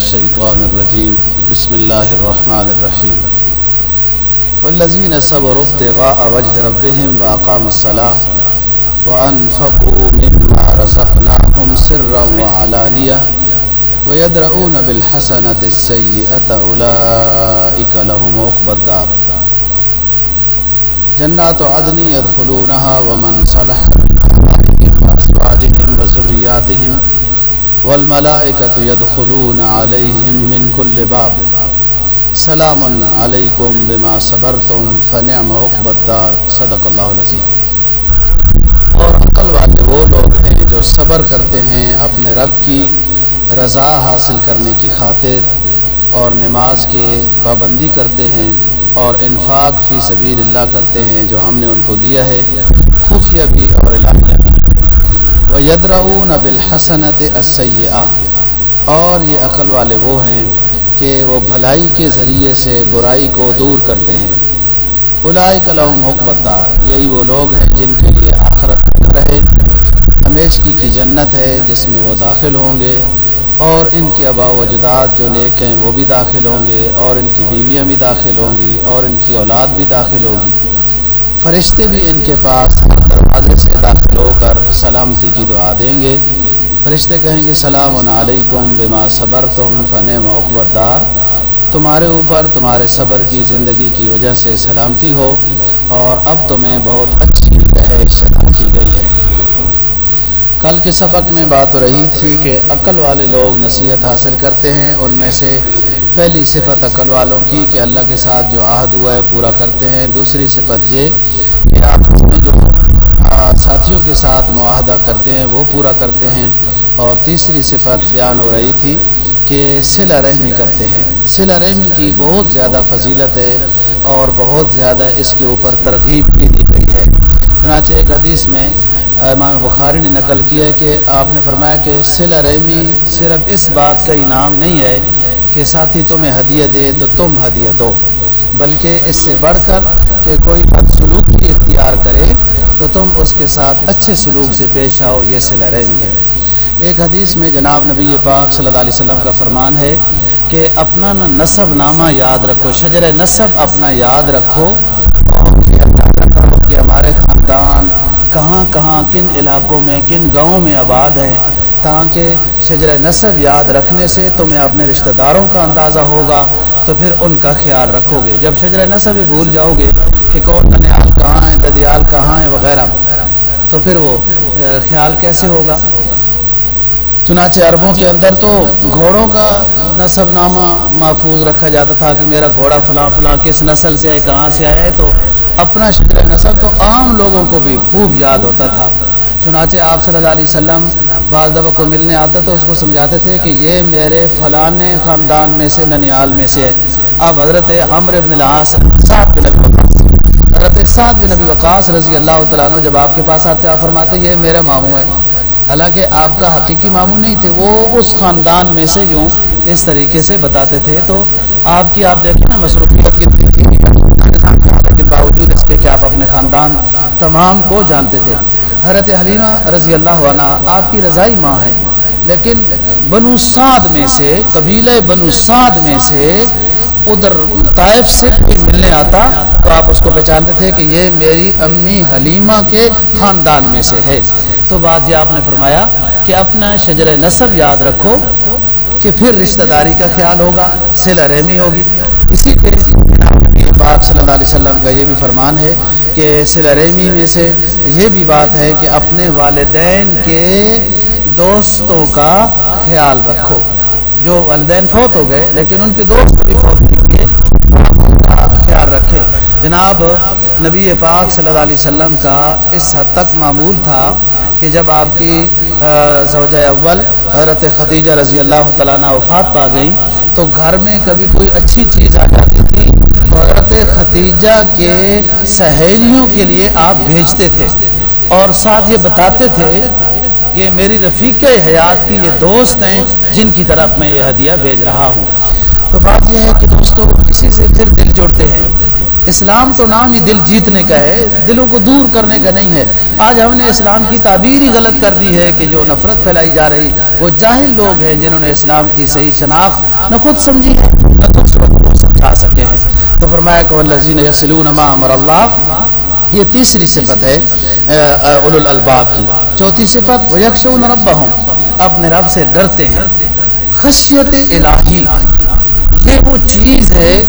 أعوذ بالله الشيطان الرجيم بسم الله الرحمن الرحيم والذين صبروا ابتغاء وجه ربهم وأقاموا الصلاة وأنفقوا مما رزقناهم سرا وعلانية ويدرؤون بالحسنة السيئة أولئك لهم عقبى الدار۔ جنات عدن يدخلونها ومن صلح من آبائهم وأزواجهم وذرياتهم والملائكة يدخلون عليهم من كل باب. سلام علیکم بما صبرتم فنعم عقب الدار. صدق اللہ العظیم. اور عقل والے وہ لوگ ہیں جو صبر کرتے ہیں اپنے رب کی رضا حاصل کرنے کی خاطر اور نماز کے پابندی کرتے ہیں اور انفاق فی سبیل اللہ کرتے ہیں جو ہم نے ان کو دیا ہے، خفیہ بھی اور اعلانیہ بھی۔ و یدرعون بالحسنت السیئہ اور یہ عقل والے وہ ہیں کہ وہ بھلائی کے ذریعے سے برائی کو دور کرتے ہیں۔ اولائک لہم حکمت دار یہی وہ لوگ ہیں جن کے لیے آخرت کا گھر ہے۔ ہمیشگی کی جنت ہے جس میں وہ داخل ہوں گے۔ اور ان کی آبا و جداد جو نیک ہیں وہ بھی داخل ہوں گے۔ اور ان کی بیویاں بھی داخل ہوں گی۔ اور ان کی اولاد بھی داخل ہوگی۔ فرشتے بھی ان کے پاس ہر دروازے سے داخل ہو کر سلامتی کی دعا دیں گے۔ فرشتے کہیں گے، سلام علیکم، بما صبر تم فن مقبت دار تمہارے اوپر، تمہارے صبر کی زندگی کی وجہ سے سلامتی ہو اور اب تمہیں بہت اچھی رہائش ادا کی گئی ہے۔ کل کے سبق میں بات ہو رہی تھی کہ عقل والے لوگ نصیحت حاصل کرتے ہیں۔ ان میں سے پہلی صفت عقل والوں کی کہ اللہ کے ساتھ جو عہد ہوا ہے، پورا کرتے ہیں۔ دوسری صفت یہ ساتھیوں کے ساتھ معاہدہ کرتے ہیں، وہ پورا کرتے ہیں۔ اور تیسری صفت بیان ہو رہی تھی کہ سلا رحمی کرتے ہیں۔ سلا رحمی کی بہت زیادہ فضیلت ہے اور بہت زیادہ اس کے اوپر ترغیب بھی دی گئی ہے۔ چنانچہ ایک حدیث میں امام بخاری نے نقل کیا ہے کہ آپ نے فرمایا کہ سلا رحمی صرف اس بات کا انعام نہیں ہے کہ ساتھی تمہیں ہدیہ دے تو تم ہدیہ دو، بلکہ اس سے بڑھ کر کہ کوئی بد سلوک کی اختیار کرے تو تم اس کے ساتھ اچھے سلوک سے پیش آؤ، یہ سلا رحمی ہے۔ ایک حدیث میں جناب نبی پاک صلی اللہ علیہ وسلم کا فرمان ہے کہ اپنا نصب نامہ یاد رکھو شجر نصب اپنا یاد رکھو اور یہ اندازہ کرو کہ ہمارے خاندان کہاں کہاں، کن علاقوں میں، کن گاؤں میں آباد ہیں۔ تاکہ شجر نصب یاد رکھنے سے تمہیں اپنے رشتہ داروں کا اندازہ ہوگا، تو پھر ان کا خیال رکھو گے۔ جب شجر نصب ہی بھول جاؤ گے کہ کون ننیال کہاں ہیں ددیال کہاں ہیں وغیرہ تو پھر وہ خیال کیسے ہوگا؟ چنانچہ عربوں کے اندر تو گھوڑوں کا نصب نامہ محفوظ رکھا جاتا تھا کہ میرا گھوڑا فلاں فلاں کس نسل سے ہے، کہاں سے آیا ہے، تو اپنا شکر نصب تو عام لوگوں کو بھی خوب یاد ہوتا تھا۔ چنانچہ آپ صلی اللہ علیہ وسلم بعض دفعہ کو ملنے آتے تو اس کو سمجھاتے تھے کہ یہ میرے فلاں خاندان میں سے، ننیال میں سے ہے۔ اب حضرت عمر بن العاص سعد بن نبی وقاص حضرت سعد بن نبی وقاص رضی اللہ تعالیٰ عنہ جب آپ کے پاس آتے آپ فرماتے یہ میرا ماموں ہے حالانکہ آپ کا حقیقی ماموں نہیں تھے، وہ اس خاندان میں سے یوں اس طریقے سے بتاتے تھے۔ تو آپ کی، آپ دیکھیں نا، مصروفیت کتنی تھی۔ لیکن باوجود اس کے کہ آپ اپنے خاندان تمام کو جانتے تھے۔ حضرت حلیمہ رضی اللہ عنہ آپ کی رضائی ماں ہے لیکن بنو سعد میں سے، قبیلہ بنو سعد میں سے ادھر طائف سے کوئی ملنے آتا تو آپ اس کو پہچانتے تھے کہ یہ میری امی حلیمہ کے خاندان میں سے ہے۔ تو بعد یہ آپ نے فرمایا کہ اپنا شجر نصب یاد رکھو کہ پھر رشتہ داری کا خیال ہوگا سلا رحمی ہوگی۔ اسی پہ پاک صلی اللہ علیہ وسلم کا یہ بھی فرمان ہے کہ سلا رحمی میں سے یہ بھی بات ہے کہ اپنے والدین کے دوستوں کا خیال رکھو۔ جو والدین فوت ہو گئے، لیکن ان کے دوست بھی فوت رکھے جناب، نبی پاک صلی اللہ علیہ وسلم کا اس حد تک معمول تھا کہ جب آپ کی زوجہ اول حضرت ختیجہ رضی اللہ تعالیٰ وفات پا گئی تو گھر میں کبھی کوئی اچھی چیز آ جاتی تھی تو حضرت ختیجہ کے سہیلیوں کے لیے آپ بھیجتے تھے۔ اور ساتھ یہ بتاتے تھے کہ میری رفیق حیات کی یہ دوست ہیں جن کی طرف میں یہ ہدیہ بھیج رہا ہوں۔ تو بات یہ ہے کہ دوستوں اسی سے پھر دل جوڑتے ہیں۔ اسلام تو نام ہی دل جیتنے کا ہے، دلوں کو دور کرنے کا نہیں ہے۔ آج ہم نے اسلام کی تعبیر ہی غلط کر دی ہے کہ جو نفرت پھیلائی جا رہی، وہ جاہل لوگ ہیں جنہوں نے اسلام کی صحیح شناخت نہ خود سمجھی ہے، نہ دوسروں کو سمجھا سکے ہیں۔ تو فرمایا کہ اللہ یسلون ما امر اللہ، یہ تیسری صفت ہے اول الالباب کی۔ چوتھی صفت وہ ربہم اپنے رب سے ڈرتے ہیں۔ خشیت الہی، یہ وہ چیز ہے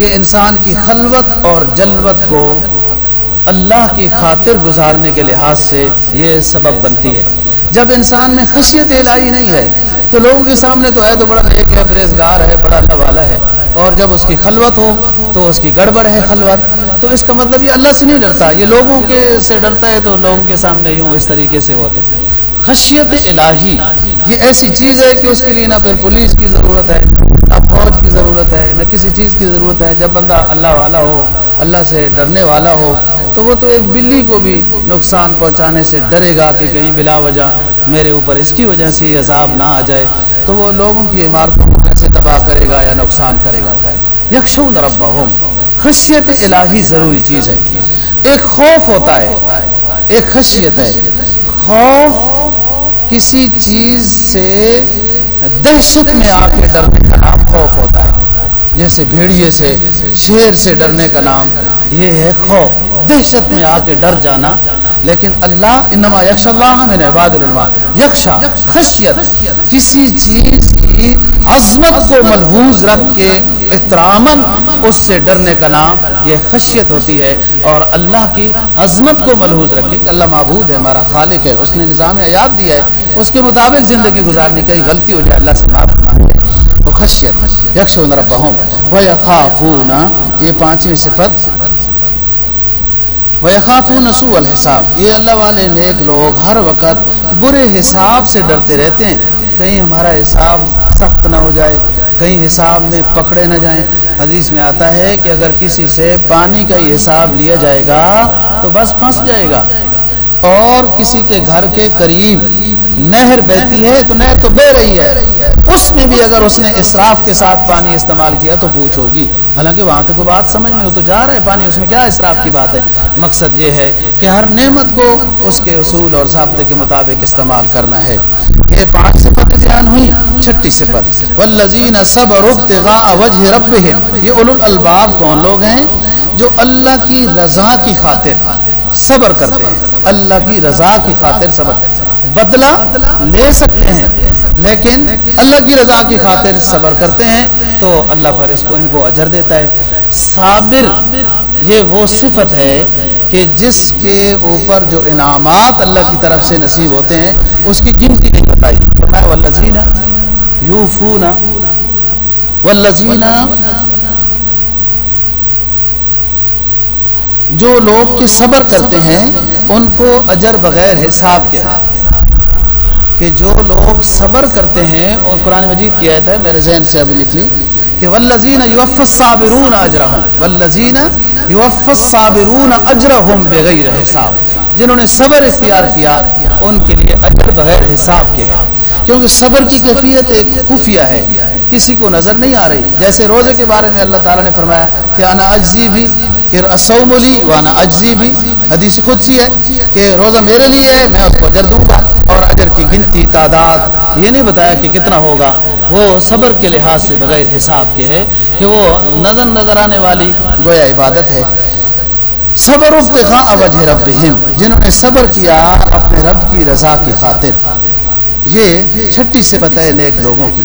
کہ انسان کی خلوت اور جلوت کو اللہ کی خاطر گزارنے کے لحاظ سے یہ سبب بنتی ہے۔ جب انسان میں خشیت الہی نہیں ہے، تو لوگوں کے سامنے تو ہے تو بڑا نیک ہے پریزگار ہے، بڑا اللہ والا ہے۔ اور جب اس کی خلوت ہو، تو اس کی گڑبڑ ہے خلوت۔ تو اس کا مطلب یہ اللہ سے نہیں ڈرتا، یہ لوگوں کے سے ڈرتا ہے تو لوگوں کے سامنے یوں اس طریقے سے ہوتے خشیت الہی، یہ ایسی چیز ہے کہ اس کے لیے نہ پھر پولیس کی ضرورت ہے فوج کی ضرورت ہے، نہ کسی چیز کی ضرورت ہے۔ جب بندہ اللہ والا ہو، اللہ سے ڈرنے والا ہو، تو وہ تو ایک بلی کو بھی نقصان پہنچانے سے ڈرے گا کہ کہیں بلا وجہ میرے اوپر اس کی وجہ سے یہ عذاب نہ آ جائے۔ تو وہ لوگوں کی عمارتوں کو کیسے تباہ کرے گا یا نقصان کرے گا؟ یکشون ربا خشیت الہی ضروری چیز ہے۔ ایک خوف ہوتا ہے، ایک خشیت ہے۔ خوف کسی چیز سے دہشت میں آ کے ڈرنے کا نام خوف ہوتا ہے۔ جیسے بھیڑیے سے، شیر سے ڈرنے کا نام، یہ ہے خوف۔ دہشت میں آ کے ڈر جانا۔ لیکن اللہ انما یکش اللہ من عباد العلماء۔ یکشا خشیت۔ کسی چیز کی عظمت کو ملحوظ رکھ کے احترامن اس سے ڈرنے کا نام یہ خشیت ہوتی ہے اور اللہ کی عظمت کو ملحوظ رکھے کہ اللہ معبود ہے، ہمارا خالق ہے، اس نے نظام حیات دیا ہے، اس کے مطابق زندگی گزارنے کہیں غلطی ہو جائے اللہ سے معاف مانگے۔ وہ خشیت یکش ربہم۔ و یخافون یہ پانچویں صفت۔ وَيَخَافُونَ سُوءَ الْحِسَابِ۔ یہ اللہ والے نیک لوگ ہر وقت برے حساب سے ڈرتے رہتے ہیں۔ کہیں ہمارا حساب سخت نہ ہو جائے۔ کہیں حساب میں پکڑے نہ جائیں۔ حدیث میں آتا ہے کہ اگر کسی سے پانی کا ہی حساب لیا جائے گا تو بس پھنس جائے گا۔ اور کسی کے گھر کے قریب نہر بہتی ہے، تو نہر تو بہ رہی ہے۔ اس میں بھی اگر اس نے اسراف کے ساتھ پانی استعمال کیا تو پوچھ ہوگی۔ حالانکہ وہاں تو کوئی بات سمجھ میں ہو تو جا رہا ہے پانی، اس میں کیا اسراف کی بات ہے؟ مقصد یہ ہے کہ ہر نعمت کو اس کے اصول اور ضابطے کے مطابق استعمال کرنا ہے۔ یہ پانچ صفت بیان ہوئی، چھٹی صفت۔ والذین صبروا ابتغاء وجه ربهم۔ یہ اولو الالباب کون لوگ ہیں؟ جو اللہ کی رضا کی خاطر صبر کرتے ہیں۔ اللہ کی رضا کی خاطر صبر۔ بدلہ لے سکتے ہیں۔ لیکن اللہ کی رضا کی خاطر صبر کرتے ہیں تو اللہ پر اس کو ان کو اجر دیتا ہے۔ صابر، یہ وہ صفت ہے کہ جس کے اوپر جو انعامات اللہ کی طرف سے نصیب ہوتے ہیں، اس کی گنتی نہیں بتائی۔ فرمایا والذین یوفون والذین جو لوگ کے صبر کرتے ہیں، ان کو اجر بغیر حساب کیا کہ جو لوگ صبر کرتے ہیں، اور قرآن مجید کی آیت ہے، میرے ذہن سے ابھی لکھ لی کہ والذین یوفى الصابرون اجرهم والذین یوفى الصابرون اجرهم بغیر حساب، جنہوں نے صبر اختیار کیا، ان کے لیے اجر بغیر حساب کے ہے۔ کیونکہ صبر کی کیفیت ایک خفیہ ہے، کسی کو نظر نہیں آ رہی۔ جیسے روزے کے بارے میں اللہ تعالیٰ نے فرمایا کہ انا اجزی بھی کہ اسوم لی، وانا اجزی بھی حدیث خود سی ہے کہ روزہ میرے لیے ہے، میں اس کو اجر دوں گا۔ اور اجر کی گنتی تعداد یہ نہیں بتایا کہ کتنا ہوگا، وہ صبر کے لحاظ سے بغیر حساب کے ہے کہ وہ نظر نظر آنے والی گویا عبادت ہے۔ صبر ابتغاء وجہ ربہم، جنہوں نے صبر کیا اپنے رب کی رضا کی خاطر۔ یہ چھٹی سے ہے نیک لوگوں کی۔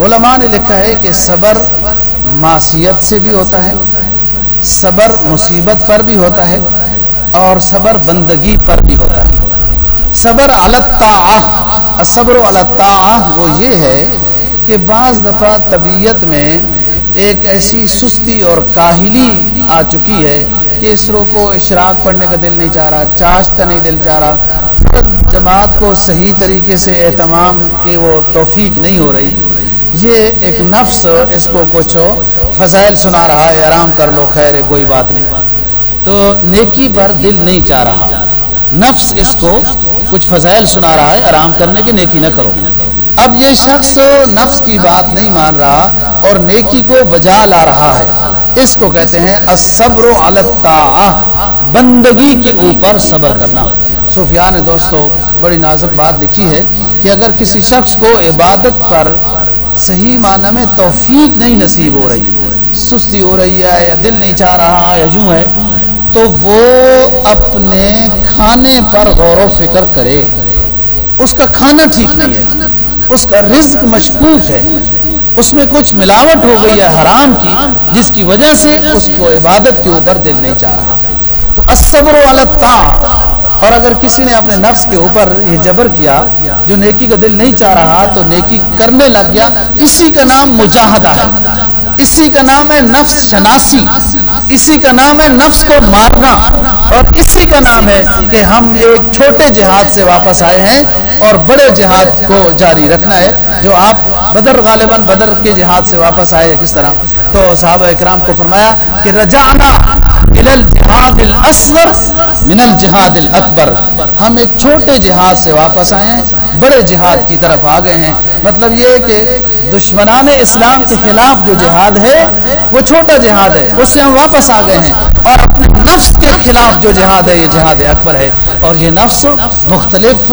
علماء نے لکھا ہے کہ صبر معصیت سے بھی ہوتا ہے، صبر مصیبت پر بھی ہوتا ہے اور صبر بندگی پر بھی ہوتا ہے۔ صبر الطاع صبر الطاع وہ یہ ہے کہ بعض دفعہ طبیعت میں ایک ایسی سستی اور کاہلی آ چکی ہے کہ اسرو کو اشراق پڑھنے کا دل نہیں چاہ رہا، چاشت کا نہیں دل چاہ رہا۔ فرد جماعت کو صحیح طریقے سے اہتمام کی وہ توفیق نہیں ہو رہی۔ یہ ایک نفس اس کو کچھ فضائل سنا رہا ہے، آرام کر لو، خیر ہے کوئی بات نہیں۔ تو نیکی پر دل نہیں چاہ رہا۔ نفس اس کو کچھ فضائل سنا رہا ہے، آرام کرنے کی نیکی نہ کرو۔ اب یہ شخص نفس کی بات نہیں مان رہا اور نیکی کو بجا لا رہا ہے۔ اس کو کہتے ہیں الصبر بندگی کے اوپر صبر کرنا۔ صوفیان نے دوستو، بڑی نازک بات لکھی ہے کہ اگر کسی شخص کو عبادت پر صحیح معنی میں توفیق نہیں نصیب ہو رہی، سستی ہو رہی ہے یا دل نہیں چاہ رہا یا یوں ہے تو وہ اپنے کھانے پر غور و فکر کرے۔ اس کا کھانا ٹھیک نہیں ہے۔ اس کا رزق مشکوک ہے۔ اس میں کچھ ملاوٹ ہو گئی ہے حرام کی، جس کی وجہ سے اس کو عبادت کے اوپر دل نہیں چاہ رہا۔ تو الصبر اور اگر کسی نے اپنے نفس کے اوپر یہ جبر کیا، جو نیکی کا دل نہیں چاہ رہا، تو نیکی کرنے لگ گیا۔ اسی کا نام مجاہدہ ہے۔ اسی کا نام ہے نفس شناسی، اسی کا نام ہے نفس کو مارنا، اور اسی کا نام ہے کہ ہم ایک چھوٹے جہاد سے واپس آئے ہیں اور بڑے جہاد کو جاری رکھنا ہے، جو آپ بدر غالباً بدر کے جہاد سے واپس آئے کس طرح؟ تو صحابہ اکرام کو فرمایا کہ رجعنا الجہاد الاصغر من الجہاد الاکبر۔ ہم ایک چھوٹے جہاد سے واپس آئے ہیں، بڑے جہاد کی طرف آ گئے ہیں۔ مطلب یہ کہ دشمنان اسلام کے خلاف جو جہاد ہے، وہ چھوٹا جہاد ہے، اس سے ہم واپس آ گئے ہیں اور اپنے نفس کے خلاف جو جہاد ہے، یہ جہاد اکبر ہے۔ اور یہ نفس مختلف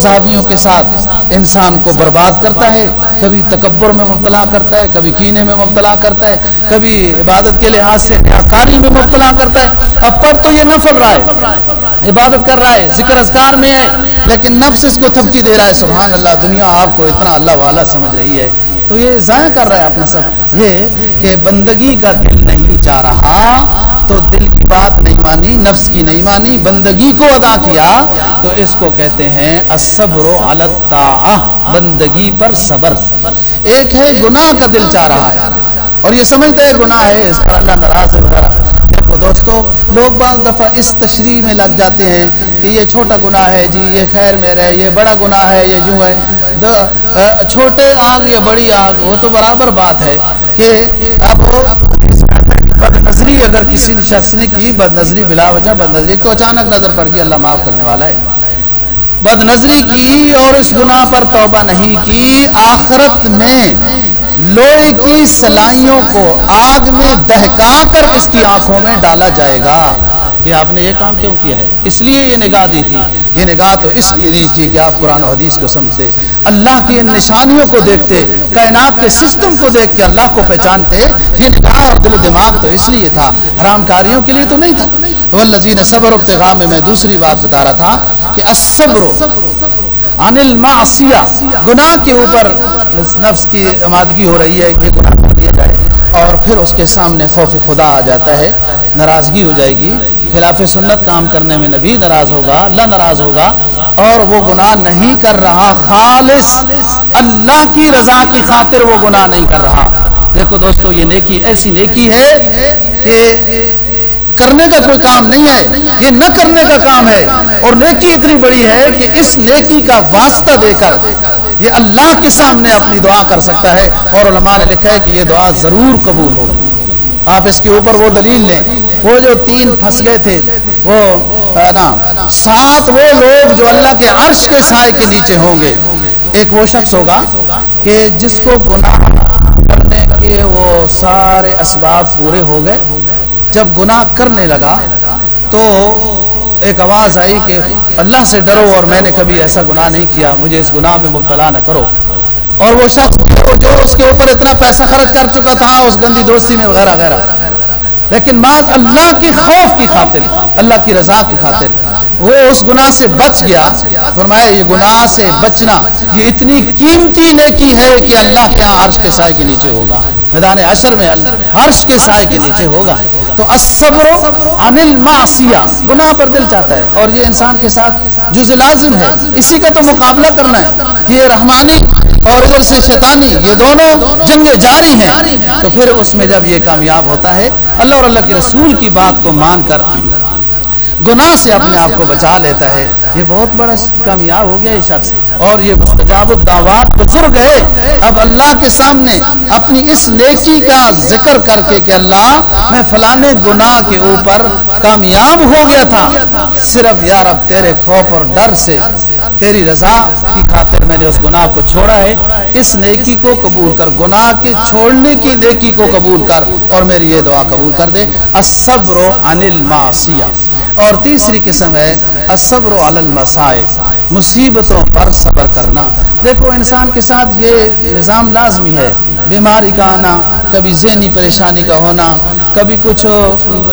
زاویوں کے ساتھ انسان کو برباد کرتا ہے، کبھی تکبر میں مبتلا کرتا ہے، کبھی کینے میں مبتلا کرتا ہے، کبھی عبادت کے لحاظ سے نیاکاری میں مبتلا کرتا ہے۔ اب پر تو یہ نفل رہا ہے، عبادت کر رہا ہے، ذکر اذکار میں ہے، لیکن نفس اس کو تھپکی دے رہا ہے۔ سبحان اللہ، دنیا آپ کو اتنا اللہ والا سمجھ رہی ہے۔ تو یہ ضائع کر رہا ہے اپنا سب۔ یہ کہ بندگی کا دل نہیں چاہ رہا تو دل کی بات نہیں مانی، نفس کی نہیں مانی، بندگی کو ادا کیا تو اس کو کہتے ہیں الصبر بندگی پر صبر۔ ایک ہے گناہ کا دل چاہ رہا ہے۔ اور یہ سمجھتا ہے گناہ ہے، اس پر اللہ ناراض ہے وغیرہ دوستو، لوگ بعض دفعہ اس تشریح میں لگ جاتے ہیں کہ یہ چھوٹا گناہ ہے جی یہ خیر میرے یہ بڑا گناہ ہے، یہ یوں ہے۔ چھوٹے آگ یا بڑی آگ، وہ تو برابر بات ہے کہ اب بد نظری اگر کسی شخص نے کی بد نظری بلا وجہ بد نظری تو اچانک نظر پڑ گئی اللہ معاف کرنے والا ہے۔ بد نظری کی اور اس گناہ پر توبہ نہیں کی، آخرت میں لوہے کی سلائیوں کو آگ میں دہکا کر اس کی آنکھوں میں ڈالا جائے گا۔ کہ آپ نے یہ کام کیوں کیا ہے؟ اس لیے یہ نگاہ دی تھی۔ یہ نگاہ تو اس لیے دی تھی کہ آپ قرآن و حدیث کو سمجھتے۔ اللہ کی ان نشانیوں کو دیکھتے، کائنات کے سسٹم کو دیکھ کے اللہ کو پہچانتے۔ یہ نگاہ اور دل و دماغ تو اس لیے تھا۔ حرام کاریوں کے لیے تو نہیں تھا۔ والذین صبر ابتغاء میں میں دوسری بات بتا رہا تھا کہ الصبر عن المعصیہ گناہ کے اوپر نفس کی آمادگی ہو رہی ہے کہ گناہ کر دیا جائے اور پھر اس کے سامنے خوف خدا آ جاتا ہے، ناراضگی ہو جائے گی۔ خلاف سنت کام کرنے میں نبی ناراض ہوگا اللہ ناراض ہوگا اور وہ گناہ نہیں کر رہا، خالص اللہ کی رضا کی خاطر وہ گناہ نہیں کر رہا۔ دیکھو دوستو، یہ نیکی ایسی نیکی ہے کہ کرنے کا کوئی کام نہیں ہے، یہ نہ کرنے کا کام ہے۔ اور نیکی اتنی بڑی ہے کہ اس نیکی کا واسطہ دے کر یہ اللہ کے سامنے اپنی دعا کر سکتا ہے اور علماء نے لکھا ہے کہ یہ دعا ضرور قبول ہوگی۔ آپ اس کے اوپر وہ دلیل لیں۔ وہ جو تین پھنس گئے تھے، وہ نا سات وہ لوگ جو اللہ کے عرش کے سائے کے نیچے ہوں گے۔ ایک وہ شخص ہوگا کہ جس کو گناہ کرنے کے وہ سارے اسباب پورے ہو گئے۔ جب گناہ کرنے لگا تو ایک آواز آئی کہ اللہ سے ڈرو اور میں نے کبھی ایسا گناہ نہیں کیا، مجھے اس گناہ میں مبتلا نہ کرو۔ اور وہ شخص جو اس کے اوپر اتنا پیسہ خرچ کر چکا تھا، اس گندی دوستی میں وغیرہ وغیرہ۔ لیکن بعض اللہ کی خوف کی خاطر، اللہ کی رضا کی خاطر۔ وہ اس گناہ سے بچ گیا۔ فرمایا، یہ گناہ سے بچنا، یہ اتنی قیمتی نیکی ہے کہ اللہ کے عرش کے سائے کے نیچے ہوگا؟ میدان عشر میں عرش کے سائے کے نیچے ہوگا۔ تو الصبر عن المعصیہ، گناہ پر دل چاہتا ہے۔ اور یہ انسان کے ساتھ جز لازم ہے۔ اسی کا تو مقابلہ کرنا ہے۔ کہ یہ رحمانی اور ادھر سے شیطانی، یہ دونوں جنگیں جاری ہیں۔ تو پھر اس میں جب یہ کامیاب ہوتا ہے، اللہ اور اللہ کے رسول کی بات کو مان کر گناہ سے اپنے آپ کو بچا لیتا ہے۔ یہ بہت بڑا کامیاب ہو گیا یہ شخص۔ اور یہ مستجاب الدعوات گزر گئے اب اللہ کے سامنے اپنی اس نیکی کا ذکر کر کے کہ اللہ، میں فلانے گناہ کے اوپر کامیاب ہو گیا تھا۔ صرف یار اب تیرے خوف اور ڈر سے، تیری رضا کی خاطر میں نے اس گناہ کو چھوڑا ہے۔ اس نیکی کو قبول کر، گناہ کے چھوڑنے کی نیکی کو قبول کر اور میری یہ دعا قبول کر دے۔ الصبر عن المعصیہ۔ اور تیسری قسم ہے الصبر علی المصائب، مصیبتوں پر صبر کرنا۔ دیکھو، انسان کے ساتھ یہ نظام لازمی ہے۔ بیماری کا آنا، کبھی ذہنی پریشانی کا ہونا، کبھی کچھ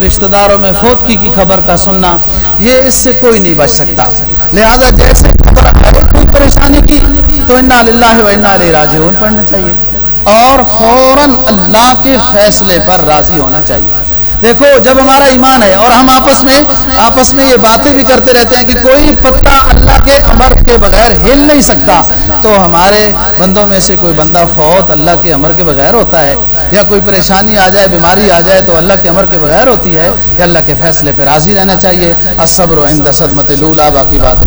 رشتہ داروں میں فوتکی کی خبر کا سننا، یہ اس سے کوئی نہیں بچ سکتا۔ لہذا جیسے خبر آئے کوئی پریشانی کی، تو انا للہ و انا علیہ راجعون پڑھنا چاہیے۔ اور فوراً اللہ کے فیصلے پر راضی ہونا چاہیے۔ دیکھو، جب ہمارا ایمان ہے اور ہم آپس میں آپس میں یہ باتیں بھی کرتے رہتے ہیں کہ کوئی پتا اللہ کے امر کے بغیر ہل نہیں سکتا۔ تو ہمارے بندوں میں سے کوئی بندہ فوت اللہ کے امر کے بغیر ہوتا ہے، یا کوئی پریشانی آ جائے، بیماری آ جائے، تو اللہ کے امر کے بغیر ہوتی ہے۔ یا اللہ کے فیصلے پہ راضی رہنا چاہیے۔ صدمت لولا باقی بات